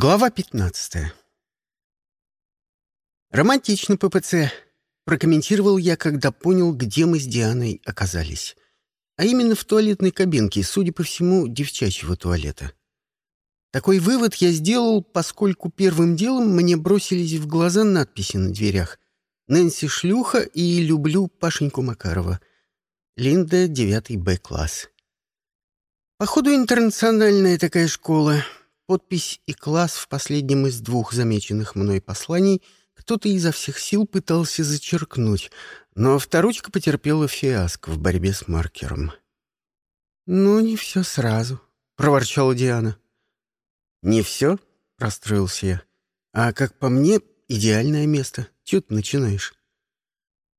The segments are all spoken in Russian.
Глава 15. «Романтично, ППЦ», — прокомментировал я, когда понял, где мы с Дианой оказались. А именно в туалетной кабинке, судя по всему, девчачьего туалета. Такой вывод я сделал, поскольку первым делом мне бросились в глаза надписи на дверях. «Нэнси Шлюха» и «Люблю Пашеньку Макарова». Линда, 9 Б-класс. Походу, интернациональная такая школа — Подпись и класс в последнем из двух замеченных мной посланий кто-то изо всех сил пытался зачеркнуть, но авторучка потерпела фиаско в борьбе с маркером. «Ну, не все сразу», — проворчала Диана. «Не все?» — расстроился я. «А как по мне, идеальное место. Чего ты начинаешь?»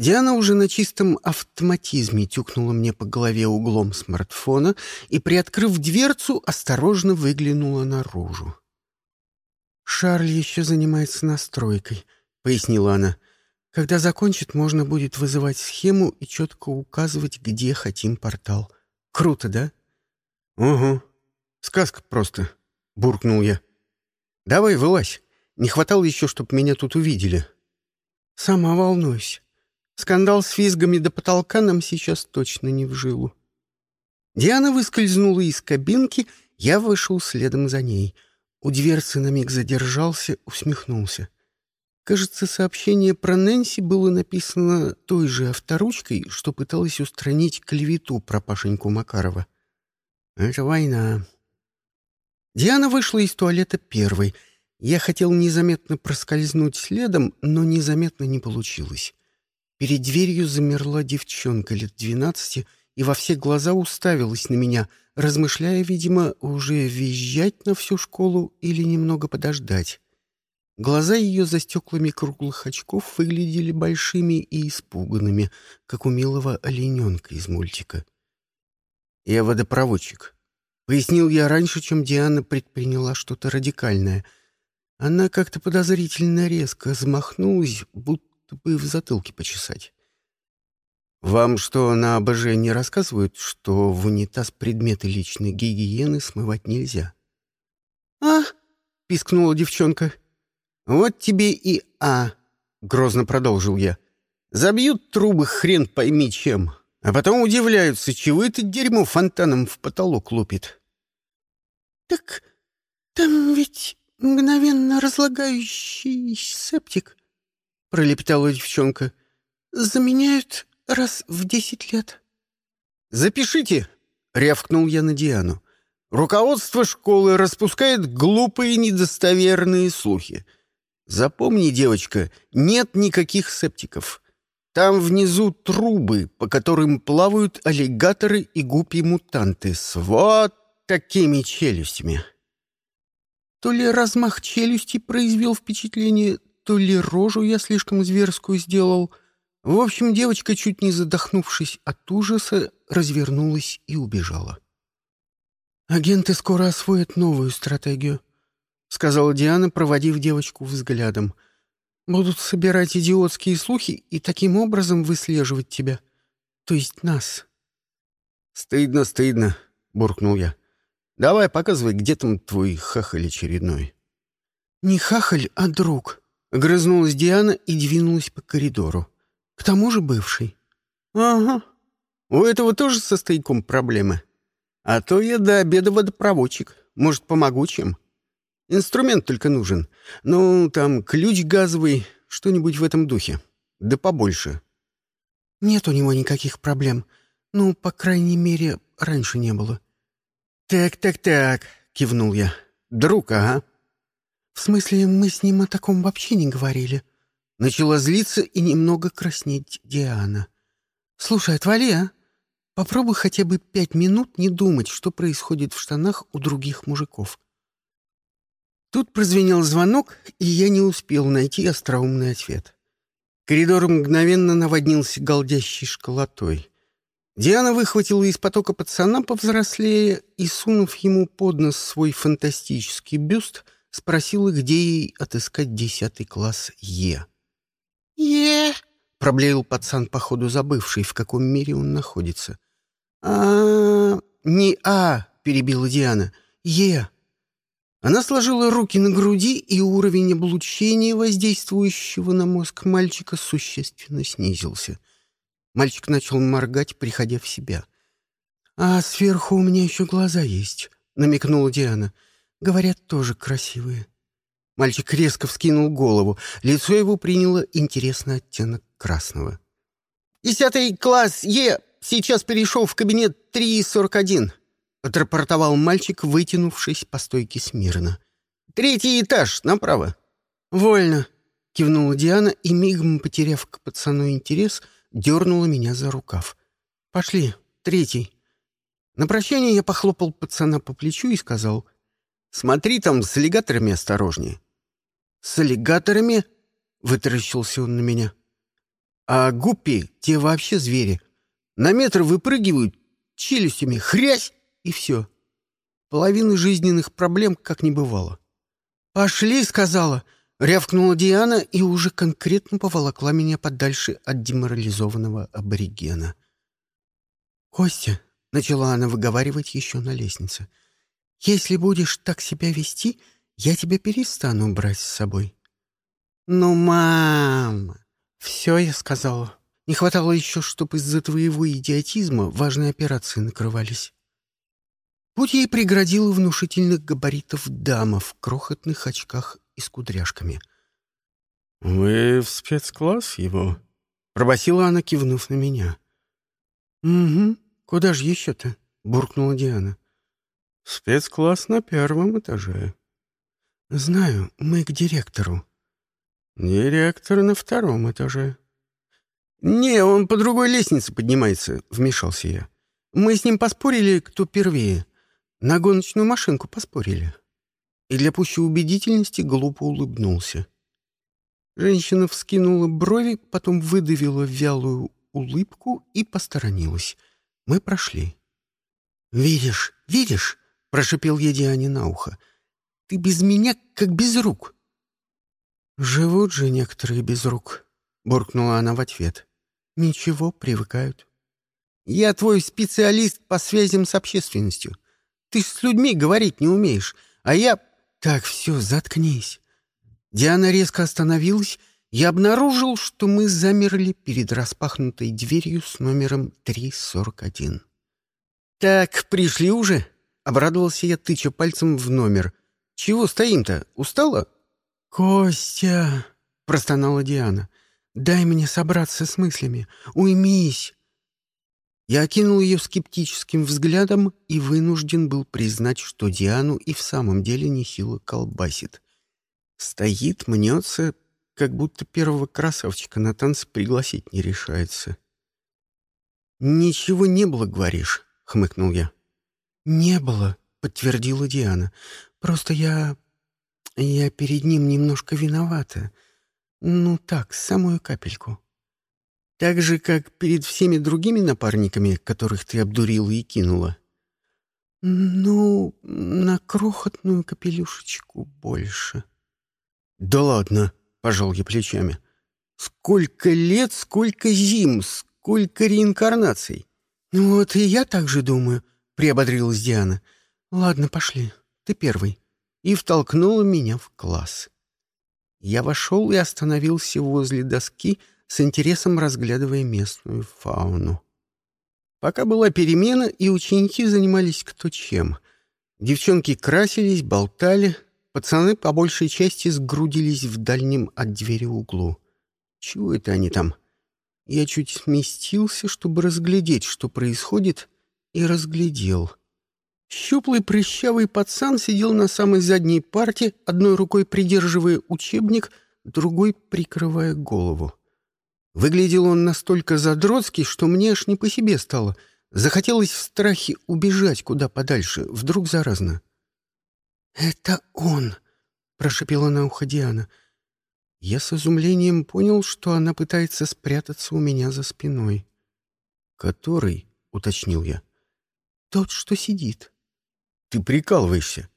Диана уже на чистом автоматизме тюкнула мне по голове углом смартфона и, приоткрыв дверцу, осторожно выглянула наружу. «Шарль еще занимается настройкой», — пояснила она. «Когда закончит, можно будет вызывать схему и четко указывать, где хотим портал. Круто, да?» «Угу. Сказка просто», — буркнул я. «Давай, вылазь. Не хватало еще, чтобы меня тут увидели». «Сама волнуюсь». Скандал с визгами до потолка нам сейчас точно не в жилу. Диана выскользнула из кабинки, я вышел следом за ней. У дверцы на миг задержался, усмехнулся. Кажется, сообщение про Нэнси было написано той же авторучкой, что пыталась устранить клевету про Пашеньку Макарова. Это война. Диана вышла из туалета первой. Я хотел незаметно проскользнуть следом, но незаметно не получилось. Перед дверью замерла девчонка лет двенадцати и во все глаза уставилась на меня, размышляя, видимо, уже визжать на всю школу или немного подождать. Глаза ее за стеклами круглых очков выглядели большими и испуганными, как у милого олененка из мультика. «Я водопроводчик», — пояснил я раньше, чем Диана предприняла что-то радикальное. Она как-то подозрительно резко замахнулась, будто бы в затылке почесать. «Вам что, на АБЖ не рассказывают, что в унитаз предметы личной гигиены смывать нельзя?» «А?» — пискнула девчонка. «Вот тебе и «а», — грозно продолжил я. «Забьют трубы хрен пойми чем, а потом удивляются, чего это дерьмо фонтаном в потолок лупит». «Так там ведь мгновенно разлагающий септик», — пролепетала девчонка. «Заменяют раз в десять лет». «Запишите!» — рявкнул я на Диану. «Руководство школы распускает глупые недостоверные слухи. Запомни, девочка, нет никаких септиков. Там внизу трубы, по которым плавают аллигаторы и гупи-мутанты с вот такими челюстями». То ли размах челюсти произвел впечатление, то ли рожу я слишком зверскую сделал. В общем, девочка, чуть не задохнувшись от ужаса, развернулась и убежала. «Агенты скоро освоят новую стратегию», — сказала Диана, проводив девочку взглядом. «Будут собирать идиотские слухи и таким образом выслеживать тебя. То есть нас». «Стыдно, стыдно», — буркнул я. «Давай, показывай, где там твой хахаль очередной». «Не хахаль, а друг», Огрызнулась Диана и двинулась по коридору. К тому же бывший. «Ага. У этого тоже со стояком проблемы. А то я до обеда водопроводчик. Может, помогу чем? Инструмент только нужен. Ну, там, ключ газовый, что-нибудь в этом духе. Да побольше». «Нет у него никаких проблем. Ну, по крайней мере, раньше не было». «Так, так, так», — кивнул я. «Друг, ага. «В смысле, мы с ним о таком вообще не говорили?» Начала злиться и немного краснеть Диана. «Слушай, отвали, а! Попробуй хотя бы пять минут не думать, что происходит в штанах у других мужиков». Тут прозвенел звонок, и я не успел найти остроумный ответ. Коридор мгновенно наводнился голдящей школотой. Диана выхватила из потока пацана повзрослее и, сунув ему под нос свой фантастический бюст — спросила, где ей отыскать десятый класс Е. «Е!» — проблеял пацан, походу забывший, в каком мире он находится. а не А!» — перебила Диана. «Е!» Она сложила руки на груди, и уровень облучения, воздействующего на мозг мальчика, существенно снизился. Мальчик начал моргать, приходя в себя. «А сверху у меня еще глаза есть», — намекнула Диана. «Говорят, тоже красивые». Мальчик резко вскинул голову. Лицо его приняло интересный оттенок красного. «Десятый класс Е сейчас перешел в кабинет 341», — отрапортовал мальчик, вытянувшись по стойке смирно. «Третий этаж, направо». «Вольно», — кивнула Диана и, мигом потеряв к пацану интерес, дернула меня за рукав. «Пошли, третий». На прощание я похлопал пацана по плечу и сказал, «Смотри там с аллигаторами осторожнее». «С аллигаторами?» — вытаращился он на меня. «А гуппи, те вообще звери. На метр выпрыгивают, челюстями хрясь, и все. Половины жизненных проблем как не бывало. «Пошли!» — сказала. Рявкнула Диана и уже конкретно поволокла меня подальше от деморализованного аборигена. «Костя!» — начала она выговаривать еще на лестнице. «Если будешь так себя вести, я тебя перестану брать с собой». «Ну, мама!» «Все, я сказала. Не хватало еще, чтобы из-за твоего идиотизма важные операции накрывались». Путь ей преградила внушительных габаритов дама в крохотных очках и с кудряшками. «Вы в спецкласс его?» — пробасила она, кивнув на меня. «Угу. Куда же еще-то?» — буркнула Диана. «Спецкласс на первом этаже». «Знаю, мы к директору». «Директор на втором этаже». «Не, он по другой лестнице поднимается», — вмешался я. «Мы с ним поспорили, кто первее. На гоночную машинку поспорили. И для пущей убедительности глупо улыбнулся. Женщина вскинула брови, потом выдавила вялую улыбку и посторонилась. Мы прошли. «Видишь, видишь?» — прошипел я Диане на ухо. «Ты без меня, как без рук». «Живут же некоторые без рук», — буркнула она в ответ. «Ничего, привыкают». «Я твой специалист по связям с общественностью. Ты с людьми говорить не умеешь, а я... Так, все, заткнись. Диана резко остановилась. Я обнаружил, что мы замерли перед распахнутой дверью с номером 341. «Так, пришли уже?» — обрадовался я, тыча пальцем в номер. «Чего стоим-то? Устала?» «Костя!» — простонала Диана. «Дай мне собраться с мыслями. Уймись. Я окинул ее скептическим взглядом и вынужден был признать, что Диану и в самом деле нехило колбасит. Стоит, мнется, как будто первого красавчика на танцы пригласить не решается. «Ничего не было, говоришь?» — хмыкнул я. «Не было», — подтвердила Диана. «Просто я... я перед ним немножко виновата. Ну так, самую капельку». Так же, как перед всеми другими напарниками, которых ты обдурила и кинула? Ну, на крохотную капелюшечку больше. Да ладно, пожал я плечами. Сколько лет, сколько зим, сколько реинкарнаций. Ну вот и я так же думаю, приободрилась Диана. Ладно, пошли, ты первый. И втолкнула меня в класс. Я вошел и остановился возле доски, с интересом разглядывая местную фауну. Пока была перемена, и ученики занимались кто чем. Девчонки красились, болтали, пацаны по большей части сгрудились в дальнем от двери углу. Чего это они там? Я чуть сместился, чтобы разглядеть, что происходит, и разглядел. Щуплый прыщавый пацан сидел на самой задней парте, одной рукой придерживая учебник, другой прикрывая голову. Выглядел он настолько задротский, что мне аж не по себе стало. Захотелось в страхе убежать куда подальше, вдруг заразно. «Это он!» — прошепела на ухо Диана. Я с изумлением понял, что она пытается спрятаться у меня за спиной. «Который?» — уточнил я. «Тот, что сидит». «Ты прикалываешься?»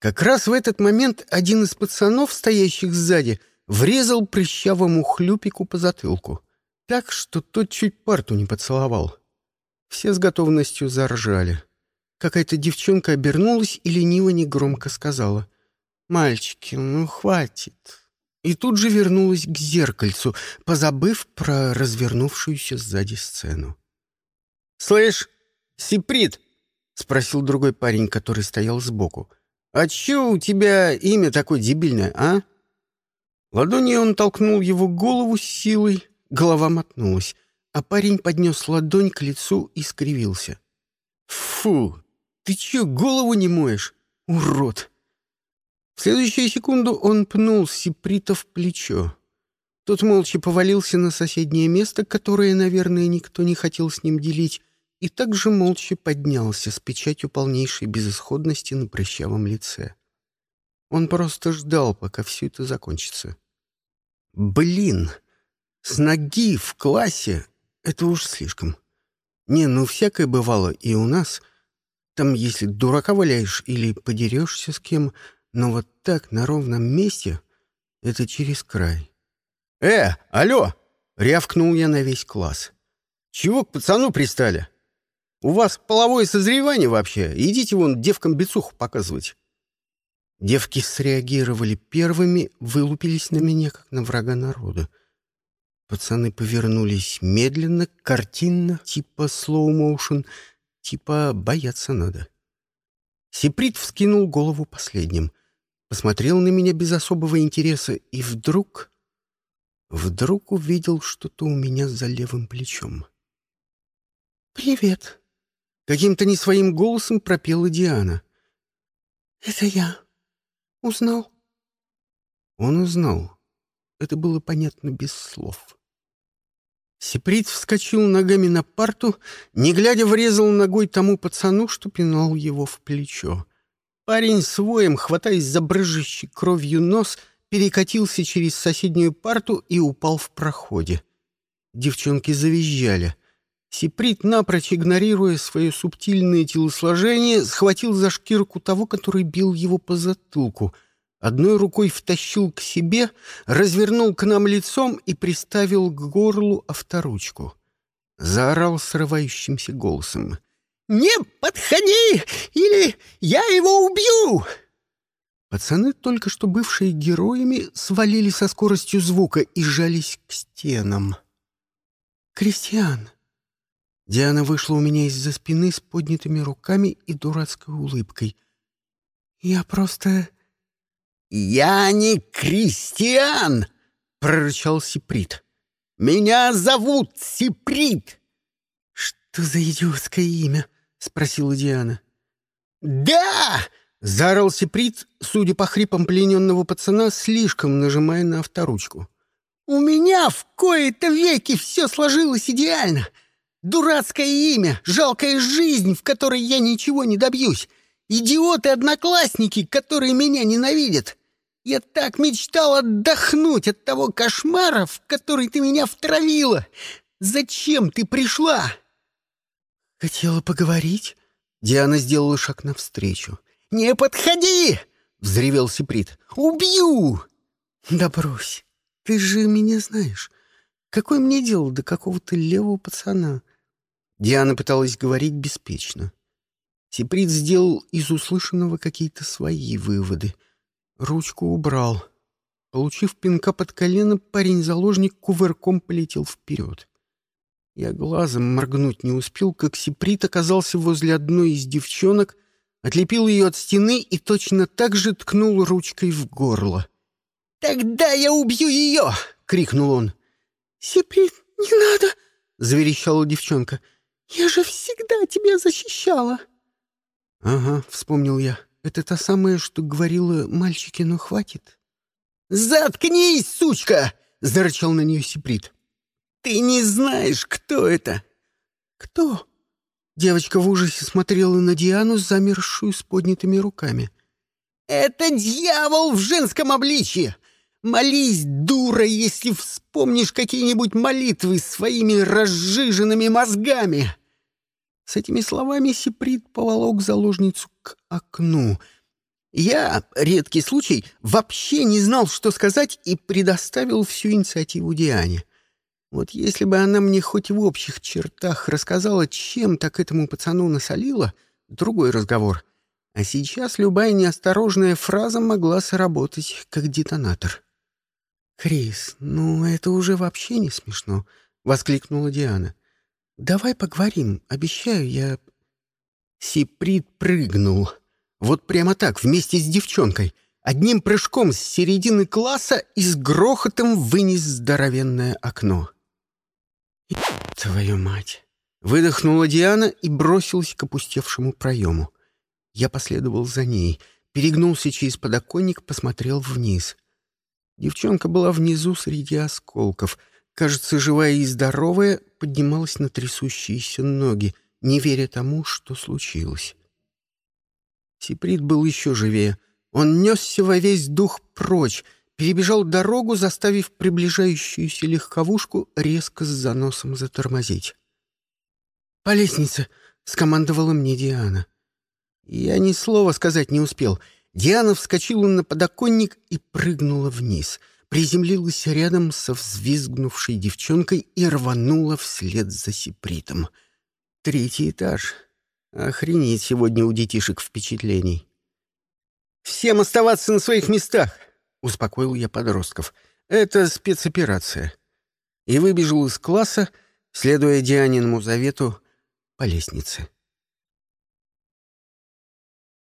Как раз в этот момент один из пацанов, стоящих сзади, врезал прыщавому хлюпику по затылку, так, что тот чуть парту не поцеловал. Все с готовностью заржали. какая-то девчонка обернулась и лениво негромко сказала. «Мальчики, ну хватит». И тут же вернулась к зеркальцу, позабыв про развернувшуюся сзади сцену. «Слышь, Сиприт!» — спросил другой парень, который стоял сбоку. «А чё у тебя имя такое дебильное, а?» Ладонью он толкнул его голову силой, голова мотнулась, а парень поднес ладонь к лицу и скривился. «Фу! Ты чё, голову не моешь? Урод!» В следующую секунду он пнул Сиприта в плечо. Тот молча повалился на соседнее место, которое, наверное, никто не хотел с ним делить, и также молча поднялся с печатью полнейшей безысходности на прыщавом лице. Он просто ждал, пока все это закончится. Блин! С ноги в классе — это уж слишком. Не, ну всякое бывало и у нас. Там, если дурака валяешь или подерешься с кем, но вот так на ровном месте — это через край. «Э, алло!» — рявкнул я на весь класс. «Чего к пацану пристали?» У вас половое созревание вообще. Идите вон девкам бицуху показывать». Девки среагировали первыми, вылупились на меня, как на врага народа. Пацаны повернулись медленно, картинно, типа слоу-моушен, типа бояться надо. Сиприт вскинул голову последним, посмотрел на меня без особого интереса и вдруг... Вдруг увидел что-то у меня за левым плечом. «Привет», Каким-то не своим голосом пропела Диана. «Это я. Узнал?» Он узнал. Это было понятно без слов. Сиприт вскочил ногами на парту, не глядя врезал ногой тому пацану, что пинал его в плечо. Парень с воем, хватаясь за брыжущий кровью нос, перекатился через соседнюю парту и упал в проходе. Девчонки завизжали. Сиприт, напрочь игнорируя свое субтильное телосложение, схватил за шкирку того, который бил его по затылку, одной рукой втащил к себе, развернул к нам лицом и приставил к горлу авторучку. Заорал срывающимся голосом. «Не подходи, или я его убью!» Пацаны, только что бывшие героями, свалили со скоростью звука и жались к стенам. «Кристиан!» Диана вышла у меня из-за спины с поднятыми руками и дурацкой улыбкой. «Я просто...» «Я не Кристиан!» — прорычал Сиприт. «Меня зовут Сиприт!» «Что за идиотское имя?» — спросила Диана. «Да!» — заорал Сиприт, судя по хрипам плененного пацана, слишком нажимая на авторучку. «У меня в кои-то веки все сложилось идеально!» Дурацкое имя, жалкая жизнь, в которой я ничего не добьюсь. Идиоты-одноклассники, которые меня ненавидят. Я так мечтал отдохнуть от того кошмара, в который ты меня втравила. Зачем ты пришла?» «Хотела поговорить?» Диана сделала шаг навстречу. «Не подходи!» — взревел Сиприт. «Убью!» «Да брось, ты же меня знаешь. Какое мне дело до какого-то левого пацана? Диана пыталась говорить беспечно. Сиприт сделал из услышанного какие-то свои выводы. Ручку убрал. Получив пинка под колено, парень-заложник кувырком полетел вперед. Я глазом моргнуть не успел, как Сиприт оказался возле одной из девчонок, отлепил ее от стены и точно так же ткнул ручкой в горло. «Тогда я убью ее!» — крикнул он. «Сиприт, не надо!» — заверещала девчонка. «Я же всегда тебя защищала!» «Ага», — вспомнил я. «Это та самая, что говорила мальчики, но хватит». «Заткнись, сучка!» — зарычал на нее Сиприт. «Ты не знаешь, кто это?» «Кто?» Девочка в ужасе смотрела на Диану, замершую с поднятыми руками. «Это дьявол в женском обличье! Молись, дура, если вспомнишь какие-нибудь молитвы своими разжиженными мозгами!» С этими словами Сиприт поволок заложницу к окну. Я, редкий случай, вообще не знал, что сказать, и предоставил всю инициативу Диане. Вот если бы она мне хоть в общих чертах рассказала, чем так этому пацану насолила, другой разговор. А сейчас любая неосторожная фраза могла сработать как детонатор. «Крис, ну это уже вообще не смешно», — воскликнула Диана. «Давай поговорим, обещаю, я...» Сиприд прыгнул. Вот прямо так, вместе с девчонкой. Одним прыжком с середины класса и с грохотом вынес здоровенное окно. «Твою мать!» Выдохнула Диана и бросилась к опустевшему проему. Я последовал за ней, перегнулся через подоконник, посмотрел вниз. Девчонка была внизу среди осколков. Кажется, живая и здоровая, поднималась на трясущиеся ноги, не веря тому, что случилось. Сиприд был еще живее. Он несся во весь дух прочь, перебежал дорогу, заставив приближающуюся легковушку резко с заносом затормозить. «По лестнице!» — скомандовала мне Диана. Я ни слова сказать не успел. Диана вскочила на подоконник и прыгнула вниз, приземлилась рядом со взвизгнувшей девчонкой и рванула вслед за сипритом. Третий этаж. Охренеть сегодня у детишек впечатлений. «Всем оставаться на своих местах!» — успокоил я подростков. «Это спецоперация». И выбежал из класса, следуя Дианиному завету, по лестнице.